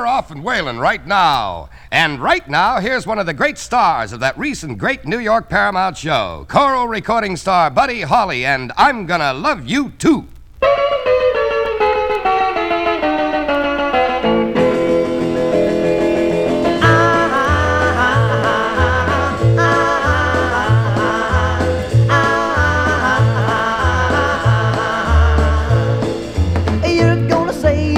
We're off and wailing right now. And right now, here's one of the great stars of that recent great New York Paramount show, Coral recording star Buddy Holly, and I'm Gonna Love You Too.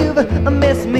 You've uh, missed me.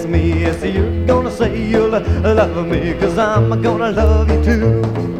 Kiss me. Yes, you're gonna say you'll love me, cause I'm gonna love you too.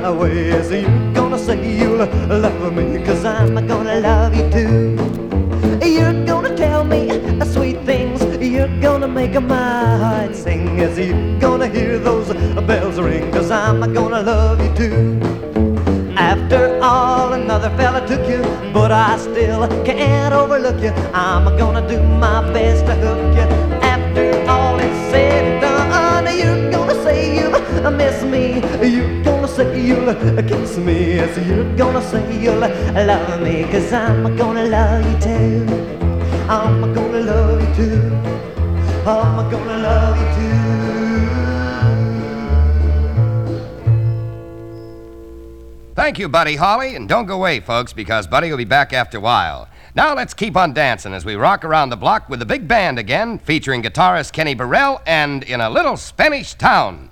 My way. So you're gonna say you'll love me, cause I'm gonna love you too. You're gonna tell me sweet things. You're gonna make my heart sing. Yes, you're gonna hear those bells ring, cause I'm gonna love you too. After all, another fella took you, but I still can't overlook you. I'm gonna do my best to hook you. After all is said and done, you're gonna say you miss me. Gonna say you'll kiss me. Yes, you're gonna say you'll love me, cause I'm gonna love you too. I'm gonna love you too. I'm gonna love you too. Thank you, Buddy Holly, and don't go away, folks, because Buddy will be back after a while. Now let's keep on dancing as we rock around the block with the big band again, featuring guitarist Kenny Burrell and In a Little Spanish Town.